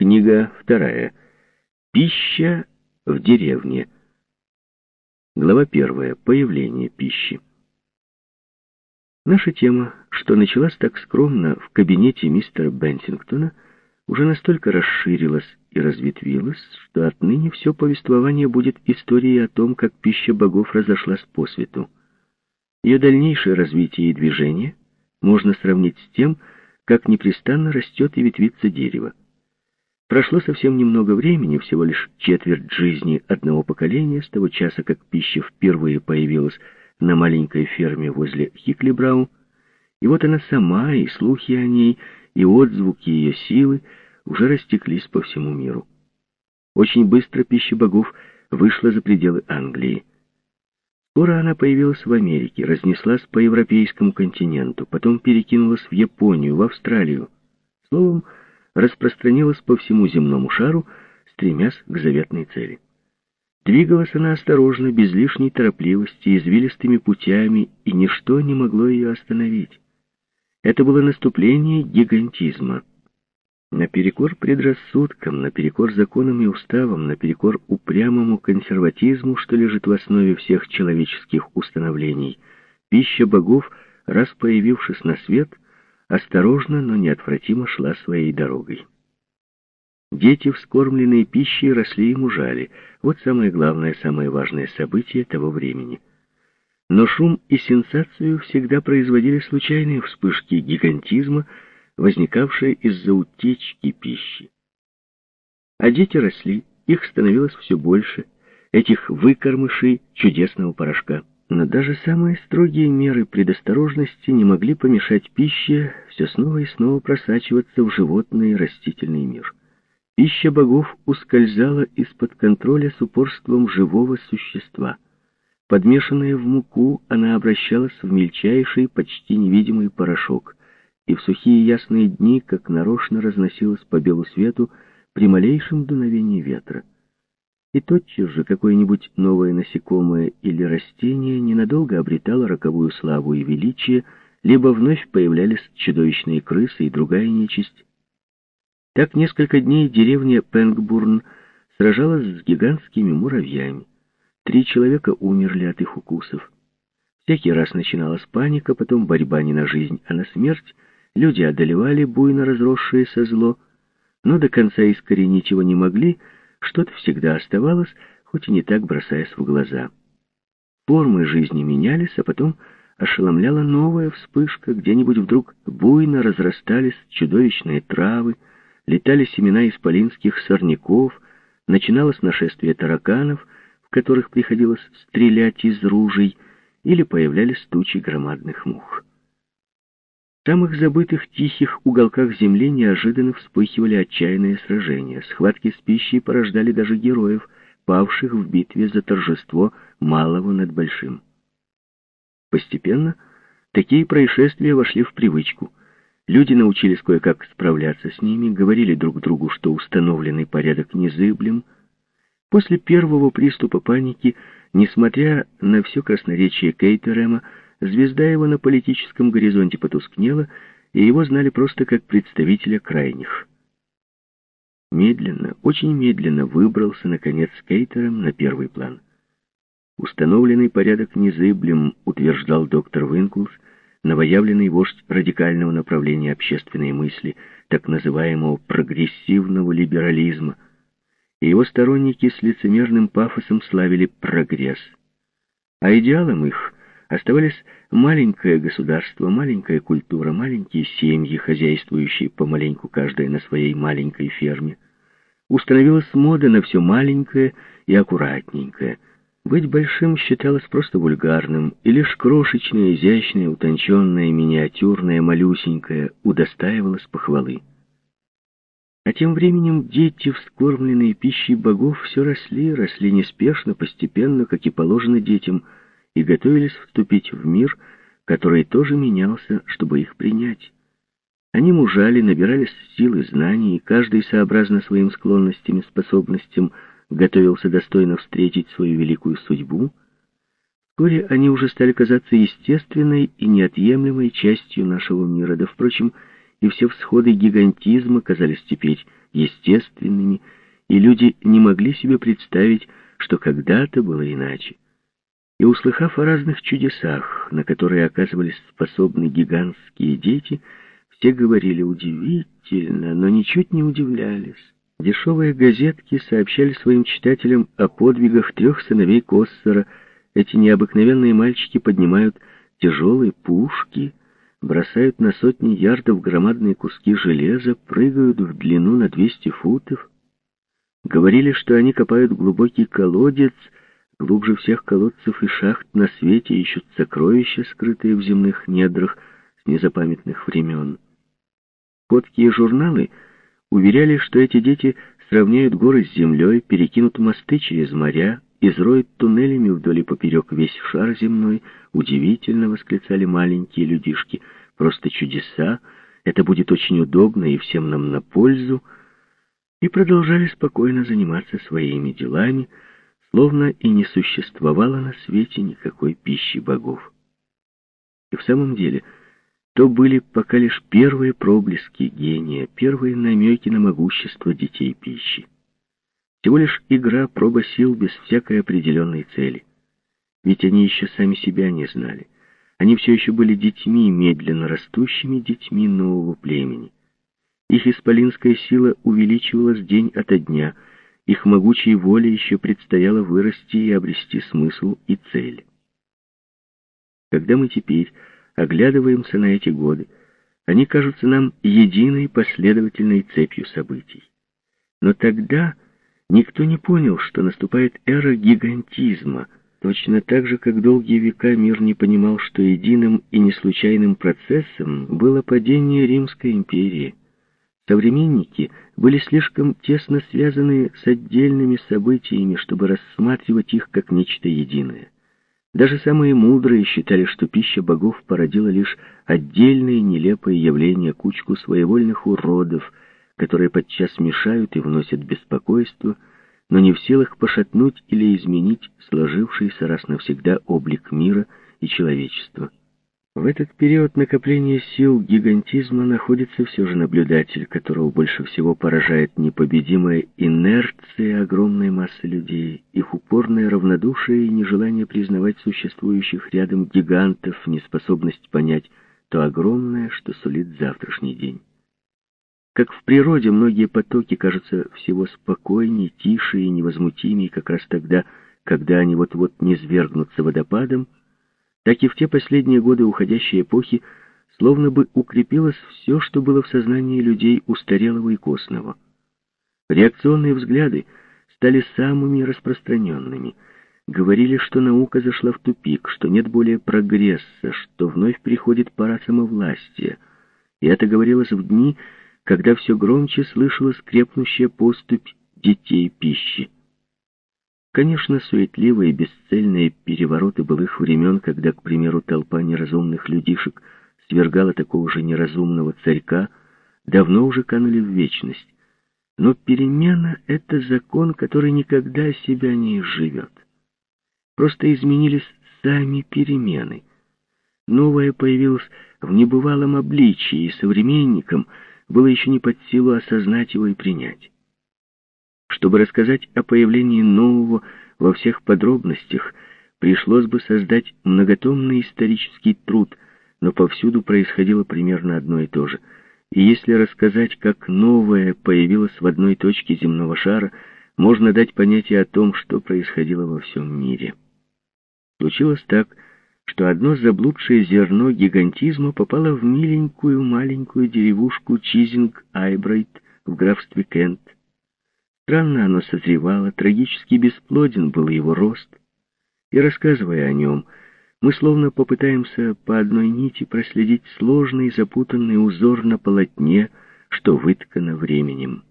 Книга вторая. Пища в деревне. Глава первая. Появление пищи. Наша тема, что началась так скромно в кабинете мистера Бенсингтона, уже настолько расширилась и разветвилась, что отныне все повествование будет историей о том, как пища богов разошлась по свету. Ее дальнейшее развитие и движение можно сравнить с тем, как непрестанно растет и ветвится дерево. Прошло совсем немного времени, всего лишь четверть жизни одного поколения, с того часа, как пища впервые появилась на маленькой ферме возле Хиклибрау, и вот она сама, и слухи о ней, и отзвуки ее силы уже растеклись по всему миру. Очень быстро пища богов вышла за пределы Англии. Скоро она появилась в Америке, разнеслась по европейскому континенту, потом перекинулась в Японию, в Австралию. Словом, распространилась по всему земному шару, стремясь к заветной цели. Двигалась она осторожно, без лишней торопливости, извилистыми путями, и ничто не могло ее остановить. Это было наступление гигантизма. Наперекор предрассудкам, наперекор законам и уставам, наперекор упрямому консерватизму, что лежит в основе всех человеческих установлений, пища богов, раз появившись на свет, осторожно, но неотвратимо шла своей дорогой. Дети, вскормленные пищей, росли и мужали. Вот самое главное, самое важное событие того времени. Но шум и сенсацию всегда производили случайные вспышки гигантизма, возникавшие из-за утечки пищи. А дети росли, их становилось все больше, этих выкормышей чудесного порошка. Но даже самые строгие меры предосторожности не могли помешать пище все снова и снова просачиваться в животный и растительный мир. Пища богов ускользала из-под контроля с упорством живого существа. Подмешанная в муку, она обращалась в мельчайший, почти невидимый порошок, и в сухие ясные дни, как нарочно разносилась по белу свету при малейшем дуновении ветра и тотчас же какое-нибудь новое насекомое или растение ненадолго обретало роковую славу и величие, либо вновь появлялись чудовищные крысы и другая нечисть. Так несколько дней деревня Пенгбурн сражалась с гигантскими муравьями. Три человека умерли от их укусов. Всякий раз начиналась паника, потом борьба не на жизнь, а на смерть. Люди одолевали буйно разросшееся зло, но до конца искоренить его не могли, что-то всегда оставалось, хоть и не так бросаясь в глаза. Формы жизни менялись, а потом ошеломляла новая вспышка, где-нибудь вдруг буйно разрастались чудовищные травы, летали семена исполинских сорняков, начиналось нашествие тараканов, в которых приходилось стрелять из ружей, или появлялись тучи громадных мух. Самых забытых тихих уголках земли неожиданно вспыхивали отчаянные сражения. Схватки с пищей порождали даже героев, павших в битве за торжество малого над большим. Постепенно такие происшествия вошли в привычку. Люди научились кое-как справляться с ними, говорили друг другу, что установленный порядок незыблем. После первого приступа паники, несмотря на все красноречие Кейтерема, Звезда его на политическом горизонте потускнела, и его знали просто как представителя крайних. Медленно, очень медленно выбрался, наконец, Кейтером на первый план. Установленный порядок незыблем, утверждал доктор Винклс, новоявленный вождь радикального направления общественной мысли, так называемого прогрессивного либерализма, и его сторонники с лицемерным пафосом славили прогресс. А идеалом их Оставались маленькое государство, маленькая культура, маленькие семьи, хозяйствующие помаленьку каждая на своей маленькой ферме. Установилась мода на все маленькое и аккуратненькое. Быть большим считалось просто вульгарным, и лишь крошечное, изящное, утонченное, миниатюрное, малюсенькое удостаивалось похвалы. А тем временем дети, вскормленные пищей богов, все росли, росли неспешно, постепенно, как и положено детям – и готовились вступить в мир, который тоже менялся, чтобы их принять. Они мужали, набирались сил и знаний, и каждый, сообразно своим склонностям и способностям, готовился достойно встретить свою великую судьбу. Вскоре они уже стали казаться естественной и неотъемлемой частью нашего мира, да, впрочем, и все всходы гигантизма казались теперь естественными, и люди не могли себе представить, что когда-то было иначе. И услыхав о разных чудесах, на которые оказывались способны гигантские дети, все говорили удивительно, но ничуть не удивлялись. Дешевые газетки сообщали своим читателям о подвигах трех сыновей Коссера. Эти необыкновенные мальчики поднимают тяжелые пушки, бросают на сотни ярдов громадные куски железа, прыгают в длину на 200 футов. Говорили, что они копают глубокий колодец, глубже всех колодцев и шахт на свете ищут сокровища, скрытые в земных недрах с незапамятных времен. Фотки журналы — уверяли, что эти дети сравняют горы с землей, перекинут мосты через моря, изроют туннелями вдоль и поперек весь шар земной. Удивительно, восклицали маленькие людишки. Просто чудеса. Это будет очень удобно и всем нам на пользу. И продолжали спокойно заниматься своими делами, словно и не существовало на свете никакой пищи богов. И в самом деле то были пока лишь первые проблески гения, первые намеки на могущество детей пищи. Всего лишь игра, проба сил без всякой определенной цели. Ведь они еще сами себя не знали. Они все еще были детьми, медленно растущими детьми нового племени. Их исполинская сила увеличивалась день ото дня, их могучей воле еще предстояло вырасти и обрести смысл и цель. Когда мы теперь оглядываемся на эти годы, они кажутся нам единой последовательной цепью событий. Но тогда никто не понял, что наступает эра гигантизма, точно так же, как долгие века мир не понимал, что единым и неслучайным процессом было падение Римской империи. Современники были слишком тесно связаны с отдельными событиями, чтобы рассматривать их как нечто единое. Даже самые мудрые считали, что пища богов породила лишь отдельные нелепые явления, кучку своевольных уродов, которые подчас мешают и вносят беспокойство, но не в силах пошатнуть или изменить сложившийся раз навсегда облик мира и человечества. В этот период накопления сил гигантизма находится все же наблюдатель, которого больше всего поражает непобедимая инерция огромной массы людей, их упорное равнодушие и нежелание признавать существующих рядом гигантов, неспособность понять то огромное, что сулит завтрашний день. Как в природе многие потоки кажутся всего спокойнее, тише и невозмутимее как раз тогда, когда они вот-вот не свергнутся водопадом, так и в те последние годы уходящей эпохи словно бы укрепилось все, что было в сознании людей устарелого и костного. Реакционные взгляды стали самыми распространенными. Говорили, что наука зашла в тупик, что нет более прогресса, что вновь приходит пора самовластия. И это говорилось в дни, когда все громче слышалась крепнущая поступь детей пищи. Конечно, суетливые, бесцельные перевороты былых времен, когда, к примеру, толпа неразумных людишек свергала такого же неразумного царька, давно уже канули в вечность. Но перемена — это закон, который никогда себя не изживет. Просто изменились сами перемены. Новое появилось в небывалом обличии, и современникам было еще не под силу осознать его и принять. Чтобы рассказать о появлении нового во всех подробностях, пришлось бы создать многотомный исторический труд, но повсюду происходило примерно одно и то же. И если рассказать, как новое появилось в одной точке земного шара, можно дать понятие о том, что происходило во всем мире. Случилось так, что одно заблудшее зерно гигантизма попало в миленькую маленькую деревушку Чизинг-Айбрайт в графстве Кент. Странно оно созревало, трагически бесплоден был его рост. И рассказывая о нем, мы словно попытаемся по одной нити проследить сложный запутанный узор на полотне, что выткано временем.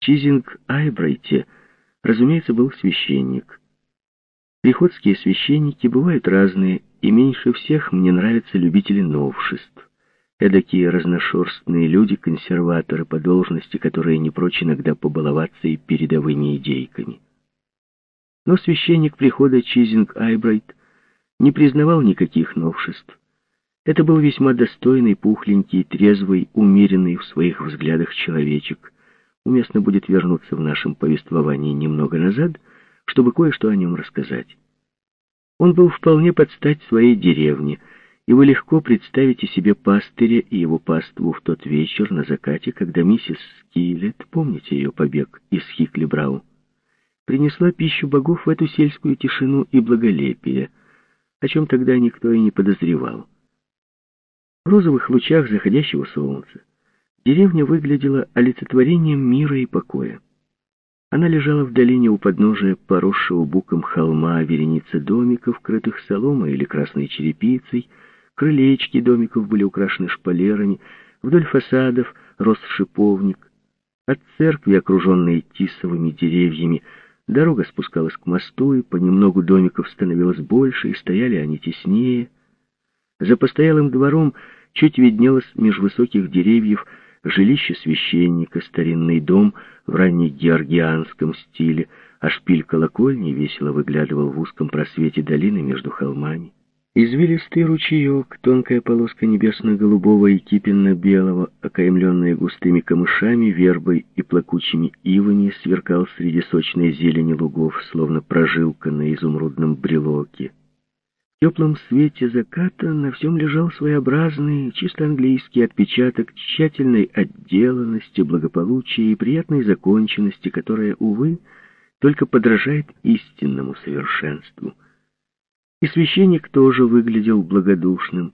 Чизинг Айбрайте, разумеется, был священник. Приходские священники бывают разные, и меньше всех мне нравятся любители новшеств. Эдакие разношерстные люди, консерваторы по должности, которые не прочь иногда побаловаться и передовыми идейками. Но священник прихода Чизинг Айбрайт не признавал никаких новшеств. Это был весьма достойный, пухленький, трезвый, умеренный в своих взглядах человечек. Уместно будет вернуться в нашем повествовании немного назад, чтобы кое-что о нем рассказать. Он был вполне под стать своей деревне, и вы легко представите себе пастыря и его паству в тот вечер на закате, когда миссис Скиллет, помните ее побег из Хикли-Брау, принесла пищу богов в эту сельскую тишину и благолепие, о чем тогда никто и не подозревал. В розовых лучах заходящего солнца деревня выглядела олицетворением мира и покоя. Она лежала в долине у подножия поросшего буком холма вереницы домиков, крытых соломой или красной черепицей, крылечки домиков были украшены шпалерами, вдоль фасадов рос шиповник. От церкви, окруженной тисовыми деревьями, дорога спускалась к мосту, и понемногу домиков становилось больше, и стояли они теснее. За постоялым двором Чуть виднелось меж высоких деревьев жилище священника, старинный дом в раннегеоргианском стиле, а шпиль колокольни весело выглядывал в узком просвете долины между холмами. Извилистый ручеек, тонкая полоска небесно-голубого и кипенно-белого, окаймленная густыми камышами, вербой и плакучими ивами, сверкал среди сочной зелени лугов, словно прожилка на изумрудном брелоке. В теплом свете заката на всем лежал своеобразный, чисто английский отпечаток тщательной отделанности, благополучия и приятной законченности, которая, увы, только подражает истинному совершенству. И священник тоже выглядел благодушным.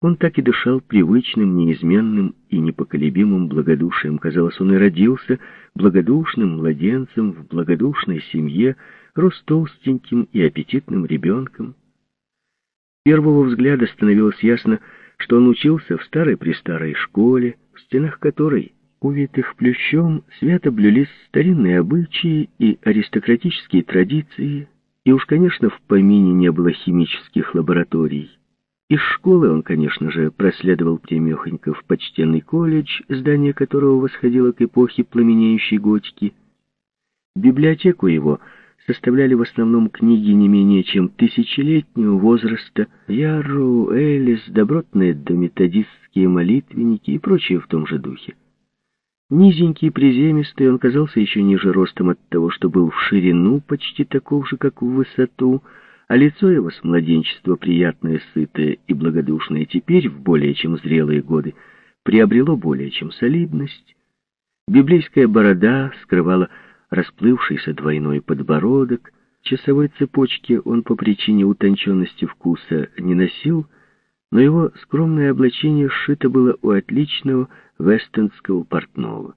Он так и дышал привычным, неизменным и непоколебимым благодушием. Казалось, он и родился благодушным младенцем в благодушной семье, рос толстеньким и аппетитным ребенком первого взгляда становилось ясно, что он учился в старой-престарой школе, в стенах которой, увитых плющом, свято блюлись старинные обычаи и аристократические традиции, и уж, конечно, в помине не было химических лабораторий. Из школы он, конечно же, проследовал темехонько в почтенный колледж, здание которого восходило к эпохе пламенеющей готики. Библиотеку его — составляли в основном книги не менее чем тысячелетнего возраста, Яру, Элис, добротные дометодистские молитвенники и прочее в том же духе. Низенький, приземистый, он казался еще ниже ростом от того, что был в ширину почти таков же, как в высоту, а лицо его с младенчества приятное, сытое и благодушное теперь, в более чем зрелые годы, приобрело более чем солидность. Библейская борода скрывала расплывшийся двойной подбородок. Часовой цепочки он по причине утонченности вкуса не носил, но его скромное облачение сшито было у отличного вестонского портного.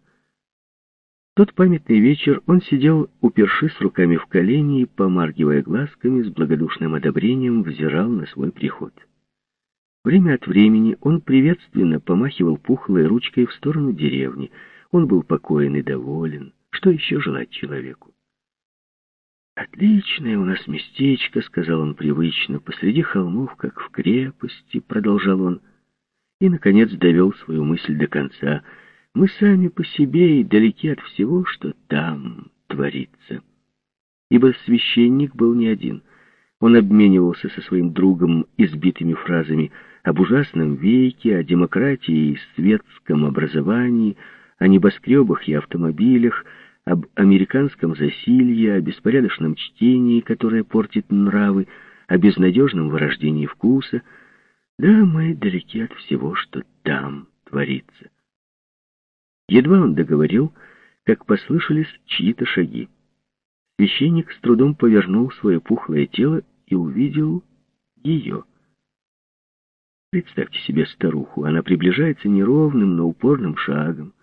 тот памятный вечер он сидел, упершись руками в колени и, помаргивая глазками, с благодушным одобрением взирал на свой приход. Время от времени он приветственно помахивал пухлой ручкой в сторону деревни. Он был покоен и доволен. Что еще желать человеку? «Отличное у нас местечко», — сказал он привычно, — «посреди холмов, как в крепости», — продолжал он. И, наконец, довел свою мысль до конца. «Мы сами по себе и далеки от всего, что там творится». Ибо священник был не один. Он обменивался со своим другом избитыми фразами об ужасном веке, о демократии и светском образовании, о небоскребах и автомобилях, об американском засилье, о беспорядочном чтении, которое портит нравы, о безнадежном вырождении вкуса. Да, мы далеки от всего, что там творится. Едва он договорил, как послышались чьи-то шаги. Священник с трудом повернул свое пухлое тело и увидел ее. Представьте себе старуху. Она приближается неровным, но упорным шагом.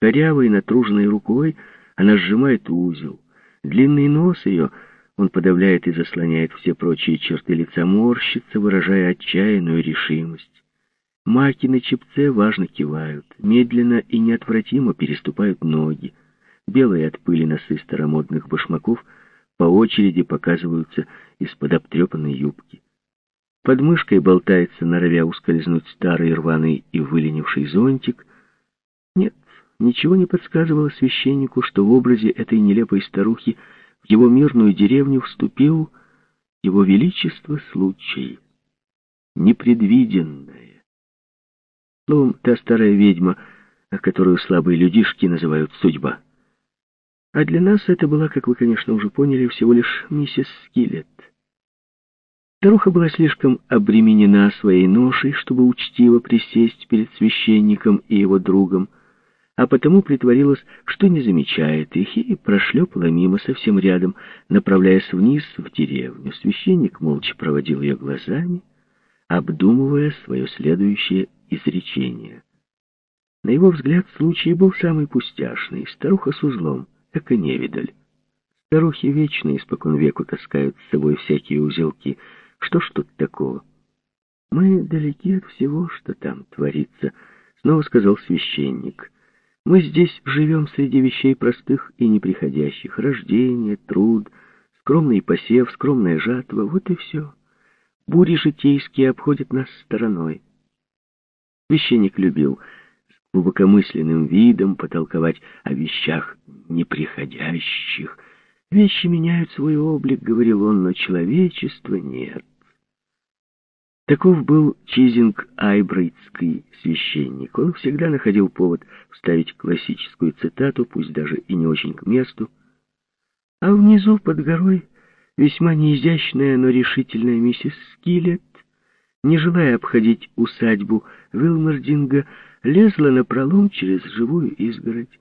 Корявой, натруженной рукой она сжимает узел. Длинный нос ее он подавляет и заслоняет все прочие черты лица, морщится, выражая отчаянную решимость. Маки на чепце важно кивают, медленно и неотвратимо переступают ноги. Белые от пыли носы старомодных башмаков по очереди показываются из-под обтрепанной юбки. Под мышкой болтается, норовя ускользнуть старый рваный и выленивший зонтик. Нет, Ничего не подсказывало священнику, что в образе этой нелепой старухи в его мирную деревню вступил его величество случай. непредвиденное. Словом, та старая ведьма, которую слабые людишки называют судьба. А для нас это была, как вы, конечно, уже поняли, всего лишь миссис Скиллет. Старуха была слишком обременена своей ношей, чтобы учтиво присесть перед священником и его другом, а потому притворилась, что не замечает их, и прошлепала мимо совсем рядом, направляясь вниз в деревню. Священник молча проводил ее глазами, обдумывая свое следующее изречение. На его взгляд, случай был самый пустяшный. Старуха с узлом, эко-невидаль. Старухи вечно испокон веку таскают с собой всякие узелки — что ж тут такого? Мы далеки от всего, что там творится, снова сказал священник. Мы здесь живем среди вещей простых и неприходящих. Рождение, труд, скромный посев, скромная жатва — вот и все. Бури житейские обходят нас стороной. Священник любил с глубокомысленным видом потолковать о вещах неприходящих, Вещи меняют свой облик, говорил он, но человечества нет. Таков был Чизинг Айбрейтский священник. Он всегда находил повод вставить классическую цитату, пусть даже и не очень к месту. А внизу, под горой, весьма неизящная, но решительная миссис Скиллет, не желая обходить усадьбу Вилмердинга, лезла на пролом через живую изгородь.